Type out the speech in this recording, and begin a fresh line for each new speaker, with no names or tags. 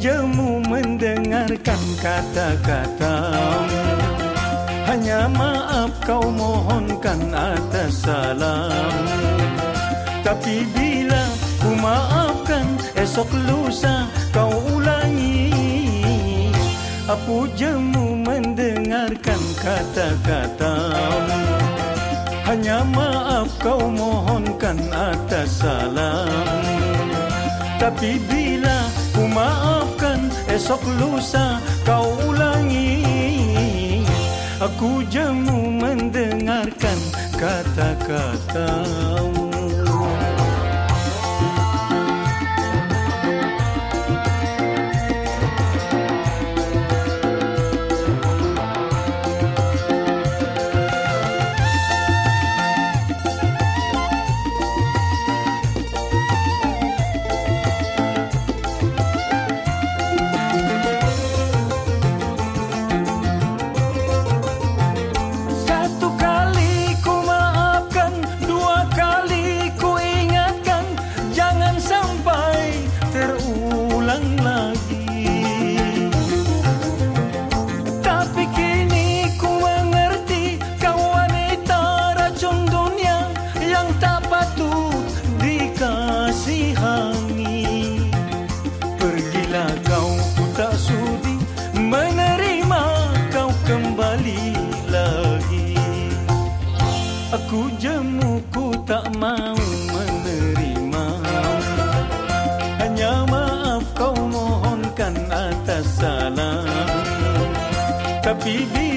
jemu mendengarkan kata-kata. Hanya maaf kau mohonkan atas salam. Tapi bila ku maafkan esok lusa kau ulangi. Apa jemu mendengarkan kata-kata. Hanya maaf kau mohonkan atas salam. Tapi bila ku maafkan esok lusa kau ulangi. Aku jemu mendengarkan kata-katamu Aku jemu ku tak mau menerima. Hanya maaf kau mohonkan atas salah. Tapi dia